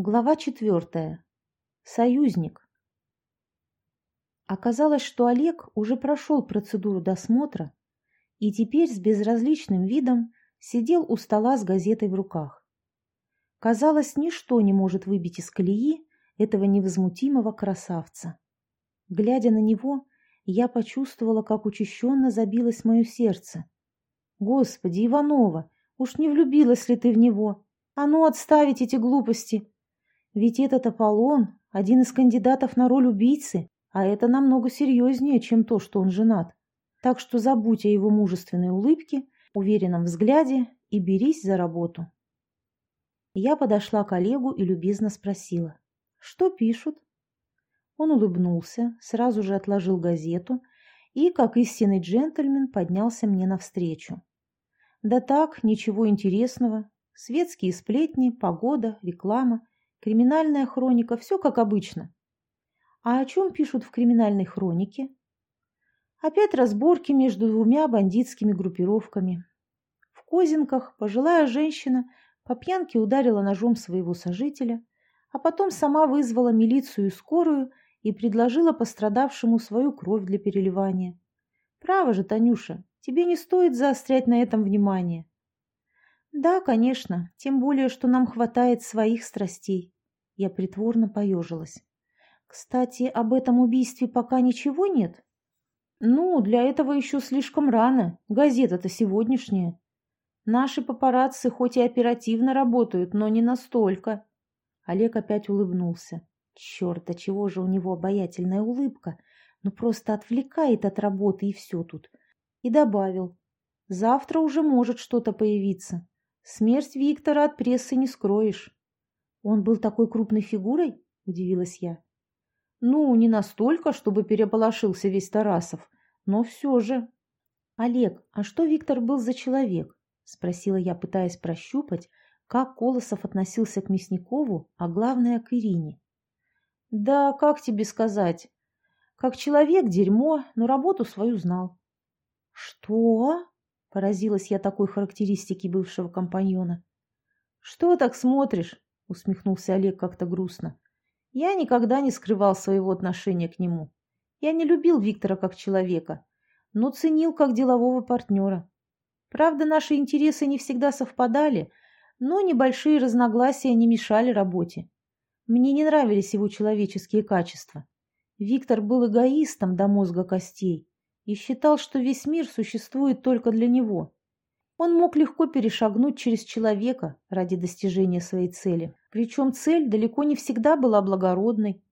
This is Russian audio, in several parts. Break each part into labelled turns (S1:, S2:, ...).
S1: Глава четвертая. Союзник. Оказалось, что Олег уже прошел процедуру досмотра и теперь с безразличным видом сидел у стола с газетой в руках. Казалось, ничто не может выбить из колеи этого невозмутимого красавца. Глядя на него, я почувствовала, как учащенно забилось мое сердце. «Господи, Иванова, уж не влюбилась ли ты в него? А ну, отставить эти глупости!» Ведь этот Аполлон – один из кандидатов на роль убийцы, а это намного серьезнее, чем то, что он женат. Так что забудь о его мужественной улыбке, уверенном взгляде и берись за работу. Я подошла к Олегу и любезно спросила, что пишут? Он улыбнулся, сразу же отложил газету и, как истинный джентльмен, поднялся мне навстречу. Да так, ничего интересного. Светские сплетни, погода, реклама – Криминальная хроника, все как обычно. А о чем пишут в криминальной хронике? Опять разборки между двумя бандитскими группировками. В Козинках пожилая женщина по пьянке ударила ножом своего сожителя, а потом сама вызвала милицию и скорую и предложила пострадавшему свою кровь для переливания. Право же, Танюша, тебе не стоит заострять на этом внимание. Да, конечно, тем более, что нам хватает своих страстей. Я притворно поежилась. Кстати, об этом убийстве пока ничего нет? Ну, для этого еще слишком рано. Газета-то сегодняшняя. Наши папарацци хоть и оперативно работают, но не настолько. Олег опять улыбнулся. Черт, а чего же у него обаятельная улыбка? Ну, просто отвлекает от работы и все тут. И добавил. Завтра уже может что-то появиться. Смерть Виктора от прессы не скроешь. Он был такой крупной фигурой? Удивилась я. Ну, не настолько, чтобы переполошился весь Тарасов, но все же. Олег, а что Виктор был за человек? Спросила я, пытаясь прощупать, как Колосов относился к Мясникову, а главное, к Ирине. Да, как тебе сказать? Как человек дерьмо, но работу свою знал. Что? Поразилась я такой характеристике бывшего компаньона. «Что так смотришь?» — усмехнулся Олег как-то грустно. «Я никогда не скрывал своего отношения к нему. Я не любил Виктора как человека, но ценил как делового партнера. Правда, наши интересы не всегда совпадали, но небольшие разногласия не мешали работе. Мне не нравились его человеческие качества. Виктор был эгоистом до мозга костей и считал, что весь мир существует только для него. Он мог легко перешагнуть через человека ради достижения своей цели. Причем цель далеко не всегда была благородной.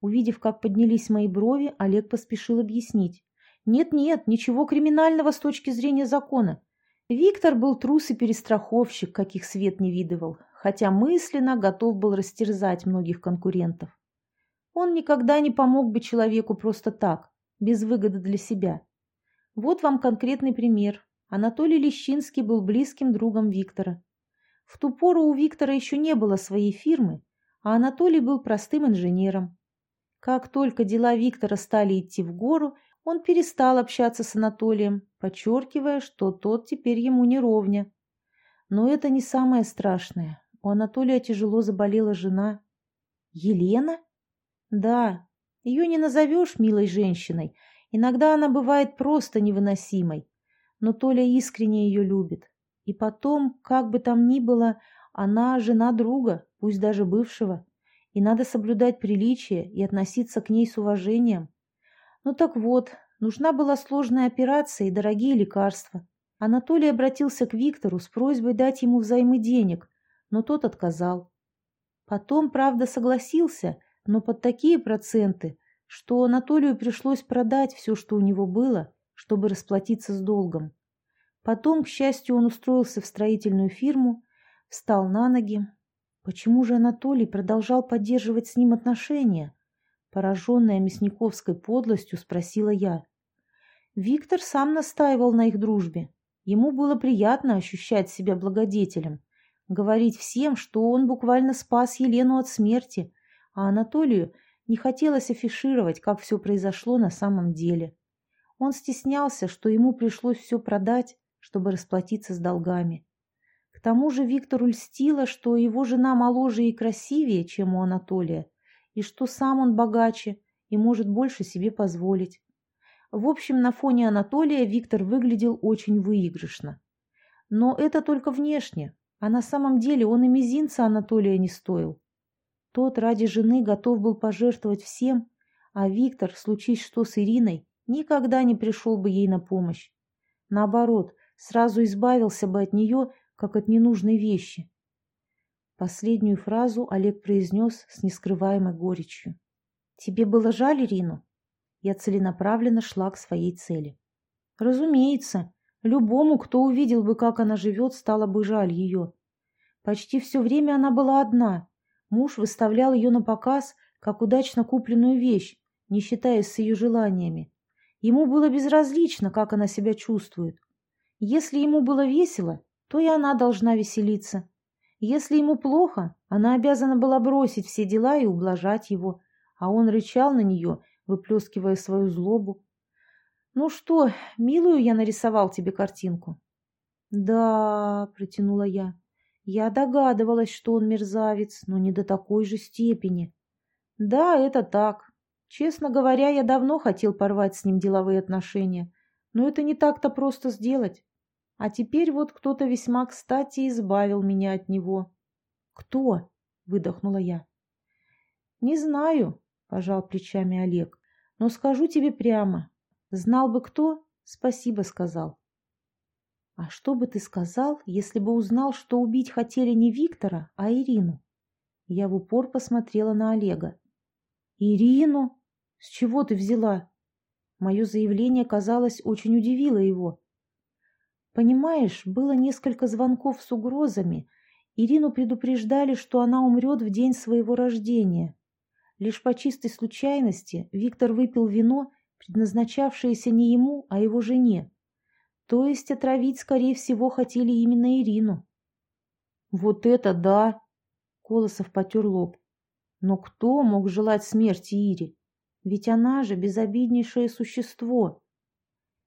S1: Увидев, как поднялись мои брови, Олег поспешил объяснить. Нет-нет, ничего криминального с точки зрения закона. Виктор был трус и перестраховщик, каких свет не видывал, хотя мысленно готов был растерзать многих конкурентов. Он никогда не помог бы человеку просто так, без выгоды для себя. Вот вам конкретный пример. Анатолий Лещинский был близким другом Виктора. В ту пору у Виктора еще не было своей фирмы, а Анатолий был простым инженером. Как только дела Виктора стали идти в гору, он перестал общаться с Анатолием, подчеркивая, что тот теперь ему не ровня. Но это не самое страшное. У Анатолия тяжело заболела жена. Елена? Да, ее не назовешь милой женщиной, Иногда она бывает просто невыносимой, но Толя искренне ее любит. И потом, как бы там ни было, она жена друга, пусть даже бывшего, и надо соблюдать приличие и относиться к ней с уважением. Ну так вот, нужна была сложная операция и дорогие лекарства. Анатолий обратился к Виктору с просьбой дать ему взаймы денег, но тот отказал. Потом, правда, согласился, но под такие проценты, что Анатолию пришлось продать все, что у него было, чтобы расплатиться с долгом. Потом, к счастью, он устроился в строительную фирму, встал на ноги. Почему же Анатолий продолжал поддерживать с ним отношения? Пораженная Мясниковской подлостью, спросила я. Виктор сам настаивал на их дружбе. Ему было приятно ощущать себя благодетелем, говорить всем, что он буквально спас Елену от смерти, а Анатолию – не хотелось афишировать, как все произошло на самом деле. Он стеснялся, что ему пришлось все продать, чтобы расплатиться с долгами. К тому же Виктору льстило, что его жена моложе и красивее, чем у Анатолия, и что сам он богаче и может больше себе позволить. В общем, на фоне Анатолия Виктор выглядел очень выигрышно. Но это только внешне, а на самом деле он и мизинца Анатолия не стоил. Тот ради жены готов был пожертвовать всем, а Виктор, случись что с Ириной, никогда не пришел бы ей на помощь. Наоборот, сразу избавился бы от нее, как от ненужной вещи. Последнюю фразу Олег произнес с нескрываемой горечью. «Тебе было жаль Ирину?» Я целенаправленно шла к своей цели. «Разумеется, любому, кто увидел бы, как она живет, стало бы жаль ее. Почти все время она была одна. Муж выставлял ее на показ, как удачно купленную вещь, не считаясь с ее желаниями. Ему было безразлично, как она себя чувствует. Если ему было весело, то и она должна веселиться. Если ему плохо, она обязана была бросить все дела и ублажать его, а он рычал на нее, выплескивая свою злобу. «Ну что, милую я нарисовал тебе картинку?» «Да», — протянула я, — «я догадывалась, что он мерзавец, но не до такой же степени». «Да, это так. Честно говоря, я давно хотел порвать с ним деловые отношения, но это не так-то просто сделать. А теперь вот кто-то весьма кстати избавил меня от него. «Кто?» — выдохнула я. «Не знаю», — пожал плечами Олег, — «но скажу тебе прямо. Знал бы кто, спасибо сказал». «А что бы ты сказал, если бы узнал, что убить хотели не Виктора, а Ирину?» Я в упор посмотрела на Олега. «Ирину? С чего ты взяла?» Мое заявление, казалось, очень удивило его. Понимаешь, было несколько звонков с угрозами. Ирину предупреждали, что она умрет в день своего рождения. Лишь по чистой случайности Виктор выпил вино, предназначавшееся не ему, а его жене. То есть отравить, скорее всего, хотели именно Ирину. «Вот это да!» — Колосов потер лоб. «Но кто мог желать смерти Ире? Ведь она же безобиднейшее существо!»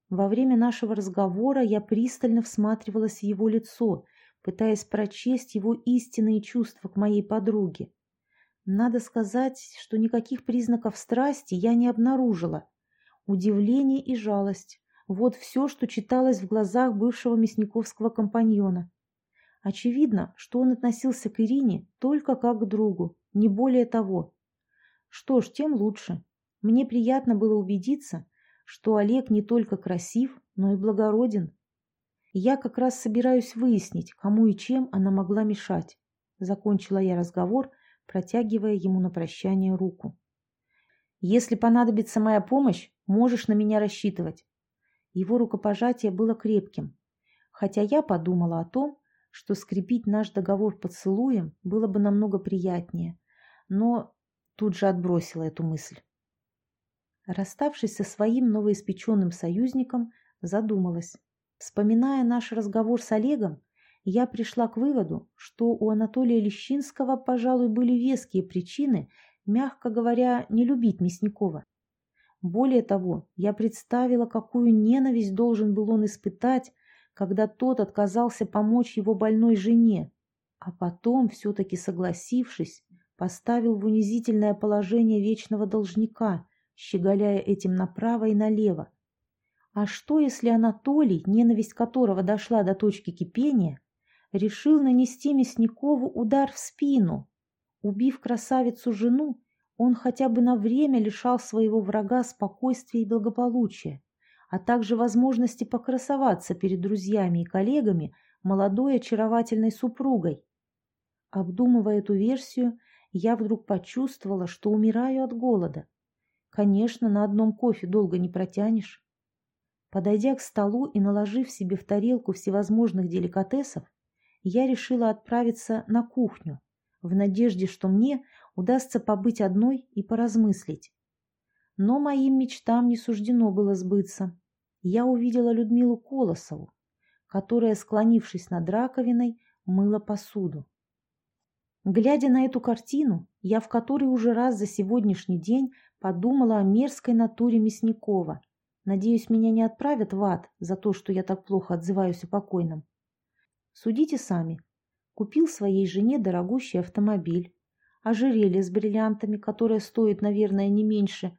S1: Во время нашего разговора я пристально всматривалась в его лицо, пытаясь прочесть его истинные чувства к моей подруге. Надо сказать, что никаких признаков страсти я не обнаружила. Удивление и жалость – вот все, что читалось в глазах бывшего мясниковского компаньона. Очевидно, что он относился к Ирине только как к другу, не более того. Что ж, тем лучше. Мне приятно было убедиться, что Олег не только красив, но и благороден. Я как раз собираюсь выяснить, кому и чем она могла мешать. Закончила я разговор, протягивая ему на прощание руку. Если понадобится моя помощь, можешь на меня рассчитывать. Его рукопожатие было крепким, хотя я подумала о том, что скрепить наш договор поцелуем было бы намного приятнее, но тут же отбросила эту мысль. Расставшись со своим новоиспеченным союзником, задумалась. Вспоминая наш разговор с Олегом, я пришла к выводу, что у Анатолия Лещинского, пожалуй, были веские причины, мягко говоря, не любить Мясникова. Более того, я представила, какую ненависть должен был он испытать, когда тот отказался помочь его больной жене, а потом, все-таки согласившись, поставил в унизительное положение вечного должника, щеголяя этим направо и налево. А что, если Анатолий, ненависть которого дошла до точки кипения, решил нанести Мясникову удар в спину? Убив красавицу-жену, он хотя бы на время лишал своего врага спокойствия и благополучия, а также возможности покрасоваться перед друзьями и коллегами молодой очаровательной супругой. Обдумывая эту версию, я вдруг почувствовала, что умираю от голода. Конечно, на одном кофе долго не протянешь. Подойдя к столу и наложив себе в тарелку всевозможных деликатесов, я решила отправиться на кухню, в надежде, что мне удастся побыть одной и поразмыслить. Но моим мечтам не суждено было сбыться. Я увидела Людмилу Колосову, которая, склонившись над раковиной, мыла посуду. Глядя на эту картину, я в который уже раз за сегодняшний день Подумала о мерзкой натуре Мясникова. Надеюсь, меня не отправят в ад за то, что я так плохо отзываюсь о покойном. Судите сами. Купил своей жене дорогущий автомобиль, ожерелье с бриллиантами, которое стоит, наверное, не меньше,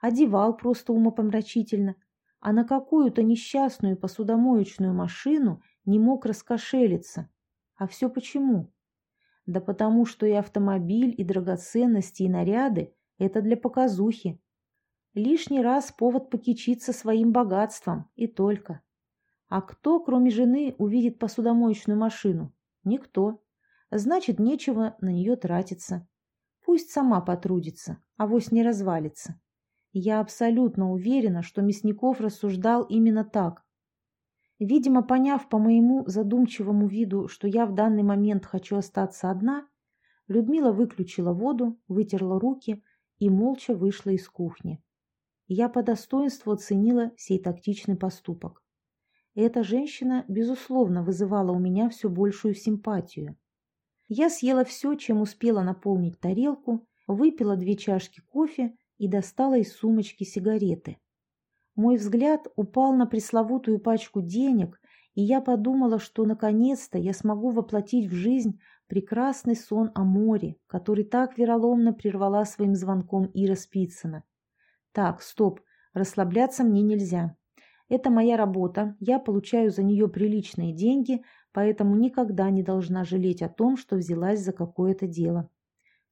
S1: одевал просто умопомрачительно, а на какую-то несчастную посудомоечную машину не мог раскошелиться. А все почему? Да потому что и автомобиль, и драгоценности, и наряды – это для показухи. Лишний раз повод покичиться своим богатством, и только. А кто, кроме жены, увидит посудомоечную машину? Никто. Значит, нечего на нее тратиться. Пусть сама потрудится, авось не развалится. Я абсолютно уверена, что Мясников рассуждал именно так. Видимо, поняв по моему задумчивому виду, что я в данный момент хочу остаться одна, Людмила выключила воду, вытерла руки и молча вышла из кухни. Я по достоинству оценила сей тактичный поступок. Эта женщина, безусловно, вызывала у меня все большую симпатию. Я съела все, чем успела наполнить тарелку, выпила две чашки кофе и достала из сумочки сигареты. Мой взгляд упал на пресловутую пачку денег, и я подумала, что наконец-то я смогу воплотить в жизнь прекрасный сон о море, который так вероломно прервала своим звонком Ира Спицына. Так, стоп, расслабляться мне нельзя. Это моя работа, я получаю за нее приличные деньги, поэтому никогда не должна жалеть о том, что взялась за какое-то дело.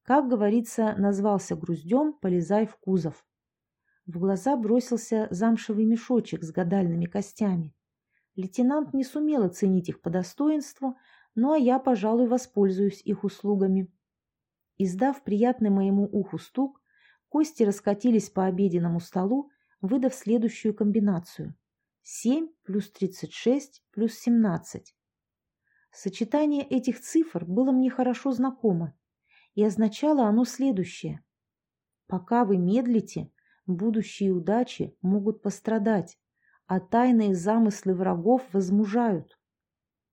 S1: Как говорится, назвался груздем, полезай в кузов. В глаза бросился замшевый мешочек с гадальными костями. Лейтенант не сумел оценить их по достоинству, ну а я, пожалуй, воспользуюсь их услугами. Издав приятный моему уху стук, Кости раскатились по обеденному столу, выдав следующую комбинацию. 7 плюс 36 плюс 17. Сочетание этих цифр было мне хорошо знакомо, и означало оно следующее. Пока вы медлите, будущие удачи могут пострадать, а тайные замыслы врагов возмужают.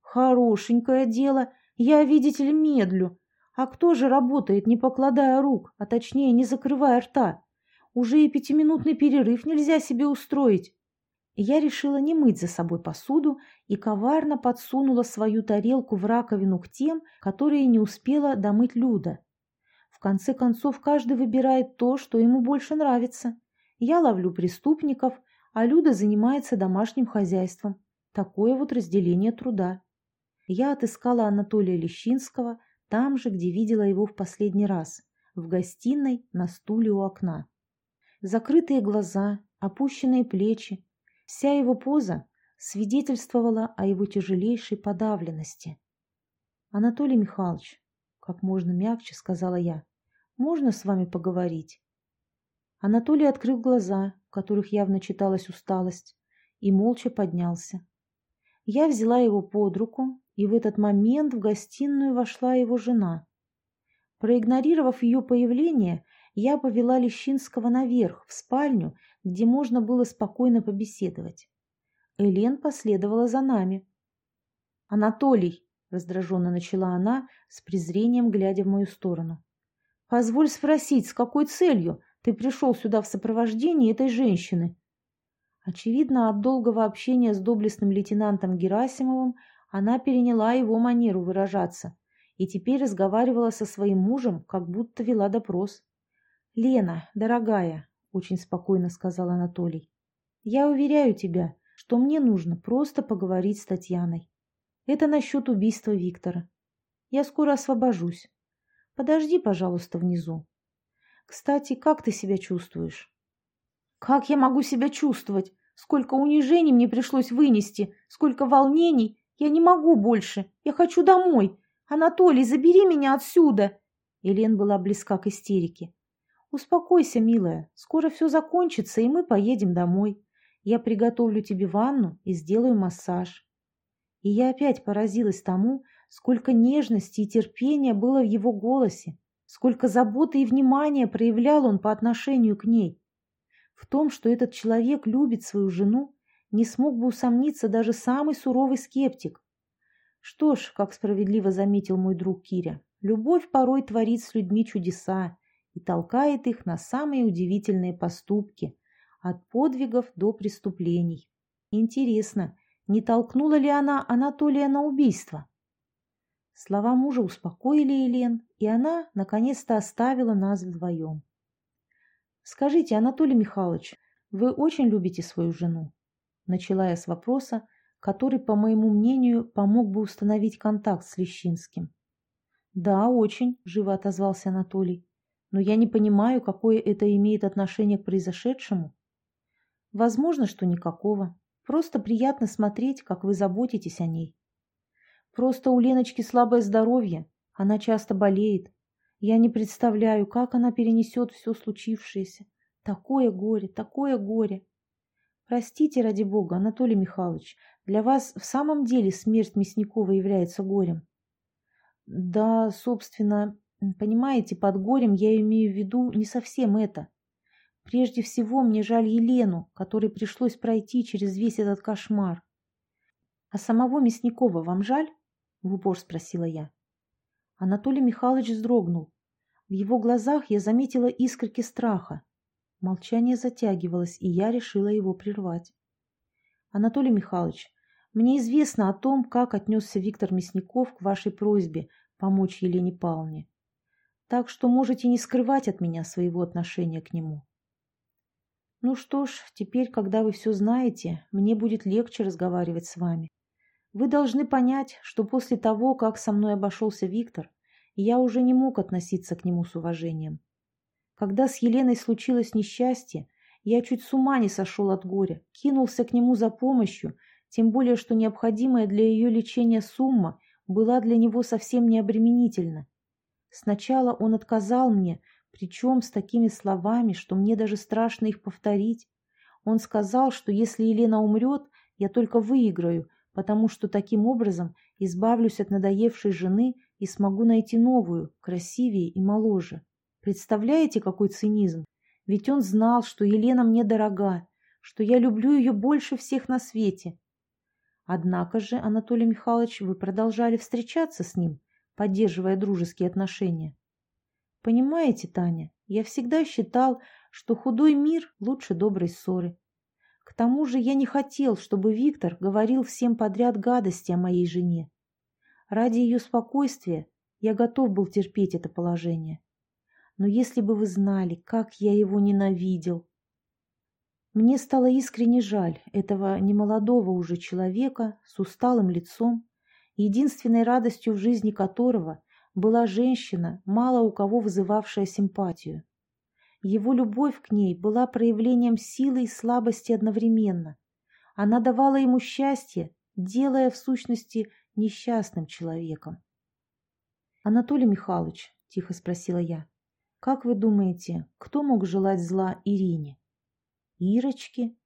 S1: Хорошенькое дело, я, видите ли, медлю, а кто же работает, не покладая рук, а точнее не закрывая рта? Уже и пятиминутный перерыв нельзя себе устроить. Я решила не мыть за собой посуду и коварно подсунула свою тарелку в раковину к тем, которые не успела домыть Люда. В конце концов, каждый выбирает то, что ему больше нравится. Я ловлю преступников, а Люда занимается домашним хозяйством. Такое вот разделение труда. Я отыскала Анатолия Лещинского, там же, где видела его в последний раз, в гостиной на стуле у окна. Закрытые глаза, опущенные плечи, вся его поза свидетельствовала о его тяжелейшей подавленности. «Анатолий Михайлович», — как можно мягче сказала я, — «можно с вами поговорить?» Анатолий открыл глаза, в которых явно читалась усталость, и молча поднялся. Я взяла его под руку и в этот момент в гостиную вошла его жена. Проигнорировав ее появление, я повела Лещинского наверх, в спальню, где можно было спокойно побеседовать. Элен последовала за нами. «Анатолий!» — раздраженно начала она, с презрением глядя в мою сторону. «Позволь спросить, с какой целью ты пришел сюда в сопровождении этой женщины?» Очевидно, от долгого общения с доблестным лейтенантом Герасимовым она переняла его манеру выражаться и теперь разговаривала со своим мужем, как будто вела допрос. «Лена, дорогая», — очень спокойно сказал Анатолий, — «я уверяю тебя, что мне нужно просто поговорить с Татьяной. Это насчет убийства Виктора. Я скоро освобожусь. Подожди, пожалуйста, внизу. Кстати, как ты себя чувствуешь?» «Как я могу себя чувствовать? Сколько унижений мне пришлось вынести, сколько волнений я не могу больше. Я хочу домой. Анатолий, забери меня отсюда. Елен была близка к истерике. Успокойся, милая. Скоро все закончится, и мы поедем домой. Я приготовлю тебе ванну и сделаю массаж. И я опять поразилась тому, сколько нежности и терпения было в его голосе, сколько заботы и внимания проявлял он по отношению к ней. В том, что этот человек любит свою жену, не смог бы усомниться даже самый суровый скептик. Что ж, как справедливо заметил мой друг Киря, любовь порой творит с людьми чудеса и толкает их на самые удивительные поступки, от подвигов до преступлений. Интересно, не толкнула ли она Анатолия на убийство? Слова мужа успокоили Елен, и она наконец-то оставила нас вдвоем. «Скажите, Анатолий Михайлович, вы очень любите свою жену?» Начала я с вопроса, который, по моему мнению, помог бы установить контакт с Лещинским. «Да, очень», – живо отозвался Анатолий. «Но я не понимаю, какое это имеет отношение к произошедшему». «Возможно, что никакого. Просто приятно смотреть, как вы заботитесь о ней. Просто у Леночки слабое здоровье, она часто болеет. Я не представляю, как она перенесет все случившееся. Такое горе, такое горе. Простите, ради бога, Анатолий Михайлович, для вас в самом деле смерть Мясникова является горем? Да, собственно, понимаете, под горем я имею в виду не совсем это. Прежде всего, мне жаль Елену, которой пришлось пройти через весь этот кошмар. А самого Мясникова вам жаль? — в упор спросила я. Анатолий Михайлович вздрогнул. В его глазах я заметила искорки страха. Молчание затягивалось, и я решила его прервать. «Анатолий Михайлович, мне известно о том, как отнесся Виктор Мясников к вашей просьбе помочь Елене Павловне. Так что можете не скрывать от меня своего отношения к нему». «Ну что ж, теперь, когда вы все знаете, мне будет легче разговаривать с вами. Вы должны понять, что после того, как со мной обошелся Виктор, я уже не мог относиться к нему с уважением. Когда с Еленой случилось несчастье, я чуть с ума не сошел от горя, кинулся к нему за помощью, тем более, что необходимая для ее лечения сумма была для него совсем не обременительна. Сначала он отказал мне, причем с такими словами, что мне даже страшно их повторить. Он сказал, что если Елена умрет, я только выиграю, потому что таким образом избавлюсь от надоевшей жены и смогу найти новую, красивее и моложе. Представляете, какой цинизм? Ведь он знал, что Елена мне дорога, что я люблю ее больше всех на свете. Однако же, Анатолий Михайлович, вы продолжали встречаться с ним, поддерживая дружеские отношения. Понимаете, Таня, я всегда считал, что худой мир лучше доброй ссоры. К тому же я не хотел, чтобы Виктор говорил всем подряд гадости о моей жене. Ради ее спокойствия я готов был терпеть это положение. Но если бы вы знали, как я его ненавидел. Мне стало искренне жаль этого немолодого уже человека с усталым лицом, единственной радостью в жизни которого была женщина, мало у кого вызывавшая симпатию. Его любовь к ней была проявлением силы и слабости одновременно. Она давала ему счастье, делая в сущности несчастным человеком. «Анатолий Михайлович», — тихо спросила я, — «как вы думаете, кто мог желать зла Ирине?» «Ирочке?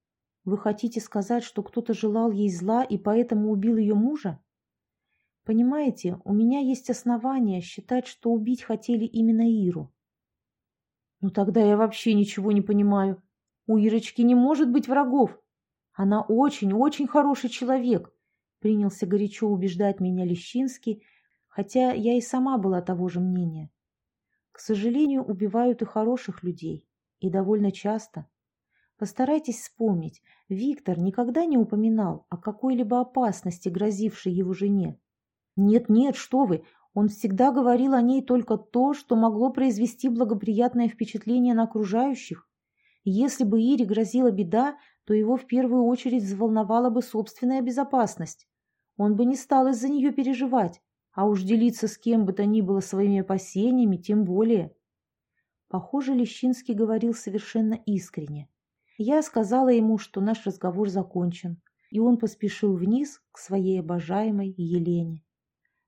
S1: Вы хотите сказать, что кто-то желал ей зла и поэтому убил ее мужа?» «Понимаете, у меня есть основания считать, что убить хотели именно Иру. Ну тогда я вообще ничего не понимаю. У Ирочки не может быть врагов. Она очень-очень хороший человек, принялся горячо убеждать меня Лещинский, хотя я и сама была того же мнения. К сожалению, убивают и хороших людей, и довольно часто. Постарайтесь вспомнить, Виктор никогда не упоминал о какой-либо опасности, грозившей его жене. Нет-нет, что вы, он всегда говорил о ней только то, что могло произвести благоприятное впечатление на окружающих. если бы Ире грозила беда, то его в первую очередь взволновала бы собственная безопасность. Он бы не стал из-за нее переживать, а уж делиться с кем бы то ни было своими опасениями, тем более. Похоже, Лещинский говорил совершенно искренне. Я сказала ему, что наш разговор закончен, и он поспешил вниз к своей обожаемой Елене.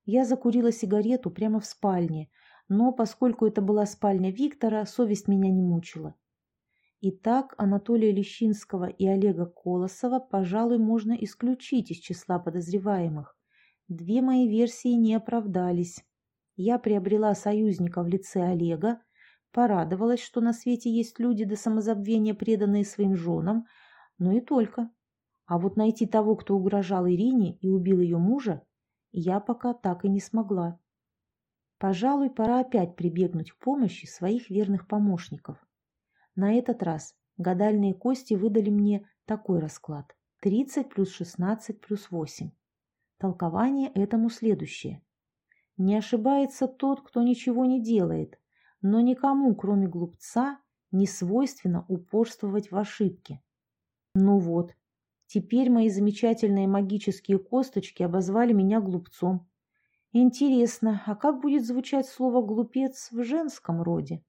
S1: Я закурила сигарету прямо в спальне, но поскольку это была спальня Виктора, совесть меня не мучила. Итак, Анатолия Лещинского и Олега Колосова, пожалуй, можно исключить из числа подозреваемых. Две мои версии не оправдались. Я приобрела союзника в лице Олега, порадовалась, что на свете есть люди до самозабвения, преданные своим женам, но и только. А вот найти того, кто угрожал Ирине и убил ее мужа, я пока так и не смогла. Пожалуй, пора опять прибегнуть к помощи своих верных помощников. На этот раз гадальные кости выдали мне такой расклад. 30 плюс 16 плюс 8. Толкование этому следующее. Не ошибается тот, кто ничего не делает, но никому, кроме глупца, не свойственно упорствовать в ошибке. Ну вот, теперь мои замечательные магические косточки обозвали меня глупцом. Интересно, а как будет звучать слово «глупец» в женском роде?